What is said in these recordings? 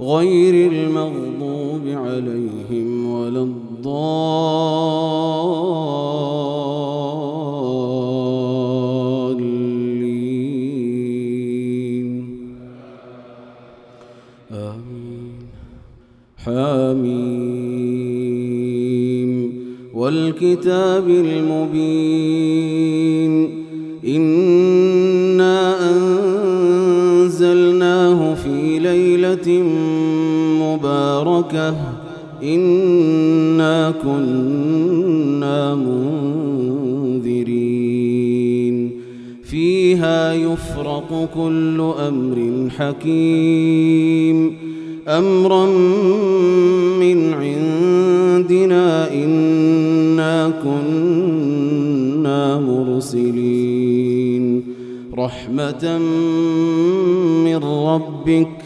غير المغضوب عليهم ولا الضالين. آمين. حميم. والكتاب المبين. إنا ليلة مباركة إنا كنا منذرين. فيها يفرق كل أمر حكيم. أمرا من عندنا إنا كنا مرسلين. رحمة من ربك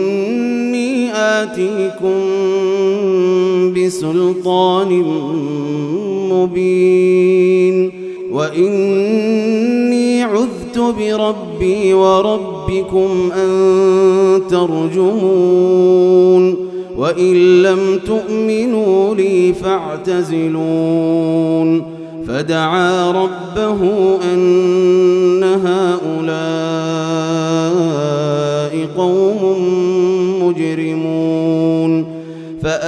آتيكم بسلطان مبين. وإني عذت بربي وربكم أن ترجمون. وإن لم تؤمنوا لي فاعتزلون. فدعا ربه أن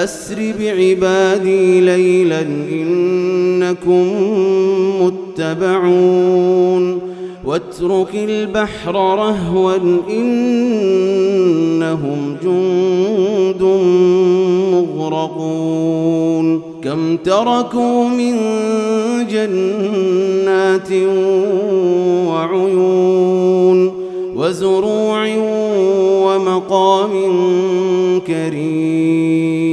فأسر بعبادي ليلا إنكم متبعون واترك البحر رهوا إنهم جند مغرقون كم تركوا من جنات وعيون وزروع ومقام كريم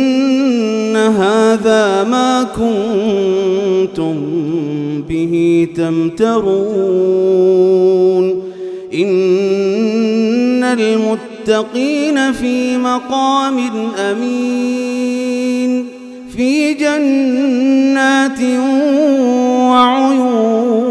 هذا ما كنتم به تمترون. إن المتقين في مقام أمين في جنات وعيون.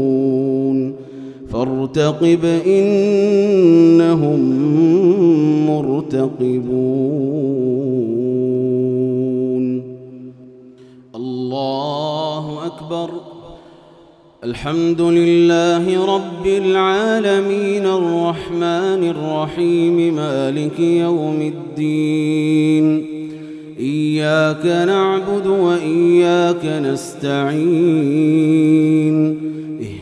فارتقب إنهم مرتقبون. الله أكبر. الحمد لله رب العالمين الرحمن الرحيم مالك يوم الدين. إياك نعبد وإياك نستعين.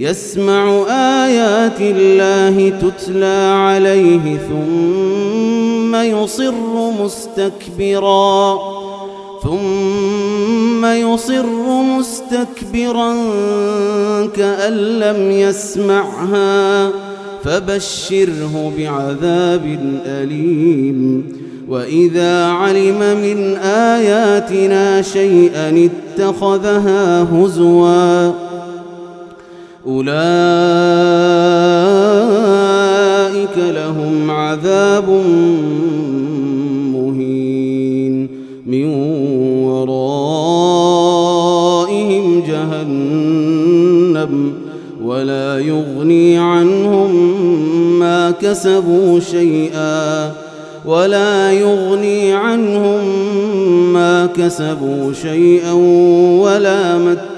يسمع آيات الله تتلى عليه ثم يصر مستكبرا. ثم يصر مستكبرا كأن لم يسمعها. فبشره بعذاب أليم. وإذا علم من آياتنا شيئا اتخذها هزواً. أولئك لهم عذاب مهين. من ورائهم جهنم ولا يغني عنهم ما كسبوا شيئا ولا يغني عنهم ما كسبوا شيئا ولا ما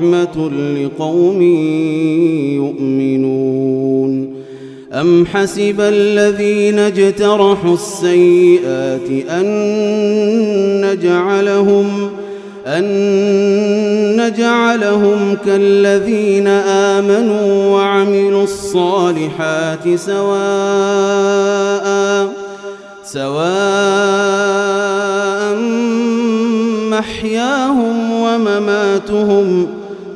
ورحمة لقوم يؤمنون. أم حسب الذين اجترحوا السيئات أن نجعلهم أن نجعلهم كالذين آمنوا وعملوا الصالحات سواء سواء محياهم ومماتهم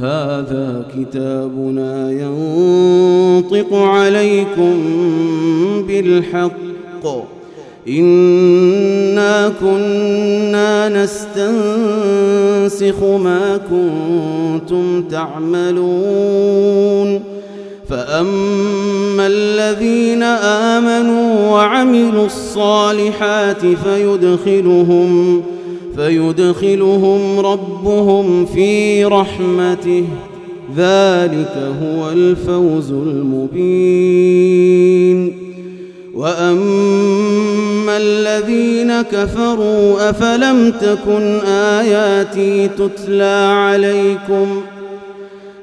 هذا كتابنا ينطق عليكم بالحق. إنا كنا نستنسخ ما كنتم تعملون. فأما الذين آمنوا وعملوا الصالحات فيدخلهم فيدخلهم ربهم في رحمته. ذلك هو الفوز المبين. وأما الذين كفروا أفلم تكن آياتي تتلى عليكم؟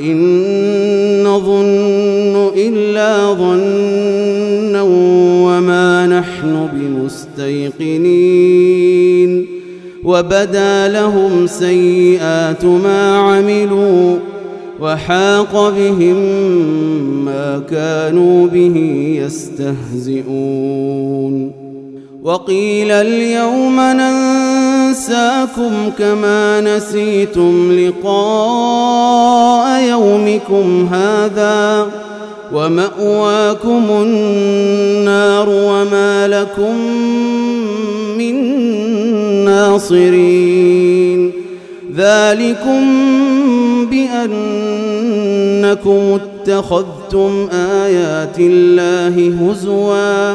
إن نظن إلا ظنا وما نحن بمستيقنين وبدا لهم سيئات ما عملوا وحاق بهم ما كانوا به يستهزئون وقيل اليوم ننساكم كما نسيتم لقاء يومكم هذا ومأواكم النار وما لكم من ناصرين ذلكم بأنكم اتخذتم آيات الله هزوا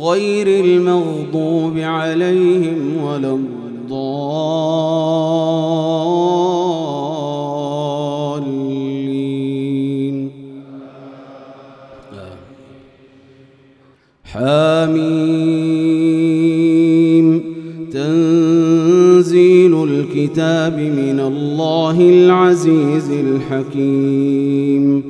غير المغضوب عليهم ولا الضالين. حاميم تنزيل الكتاب من الله العزيز الحكيم.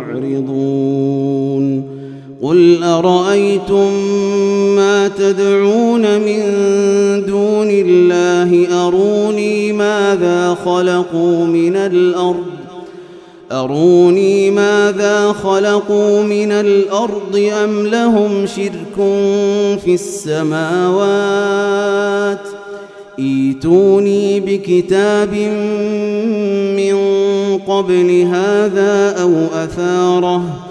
قل أرأيتم ما تدعون من دون الله؟ أروني ماذا خلقوا من الأرض؟ أروني ماذا خلقوا من الأرض أم لهم شرك في السماوات؟ إيتوني بكتاب من قبل هذا أو أثاره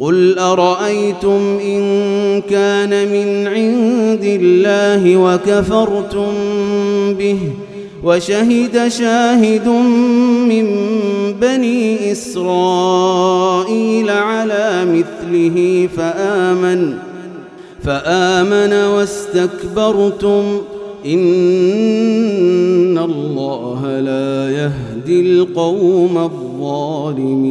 قل أرأيتم إن كان من عند الله وكفرتم به ۖ وشهد شاهد من بني إسرائيل على مثله فآمن فآمن واستكبرتم إن الله لا يهدي القوم الظالمين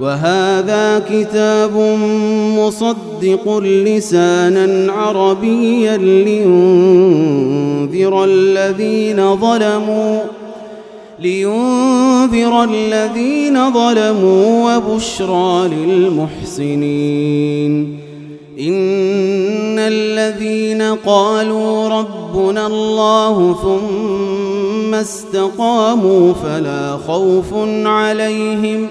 وهذا كتاب مصدق لسانا عربيا لينذر الذين ظلموا لينذر الذين ظلموا وبشرى للمحسنين. إن الذين قالوا ربنا الله ثم استقاموا فلا خوف عليهم ۖ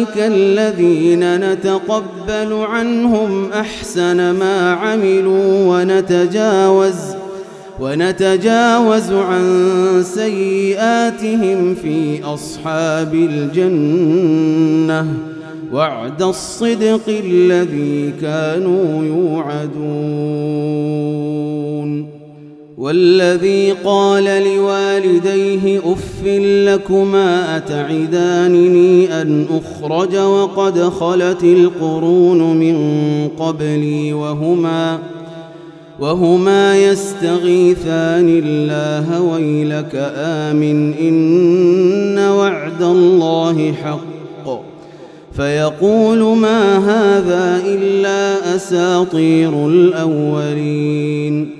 أولئك الذين نتقبل عنهم أحسن ما عملوا ونتجاوز ونتجاوز عن سيئاتهم في أصحاب الجنة. وعد الصدق الذي كانوا يوعدون. والذي قال لوالديه اف لكما اتعدانني أن أخرج وقد خلت القرون من قبلي وهما وهما يستغيثان الله ويلك آمن إن وعد الله حق. فيقول ما هذا إلا أساطير الأولين.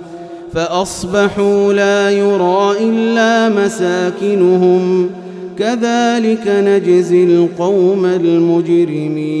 فأصبحوا لا يرى إلا مساكنهم. كذلك نجزي القوم المجرمين.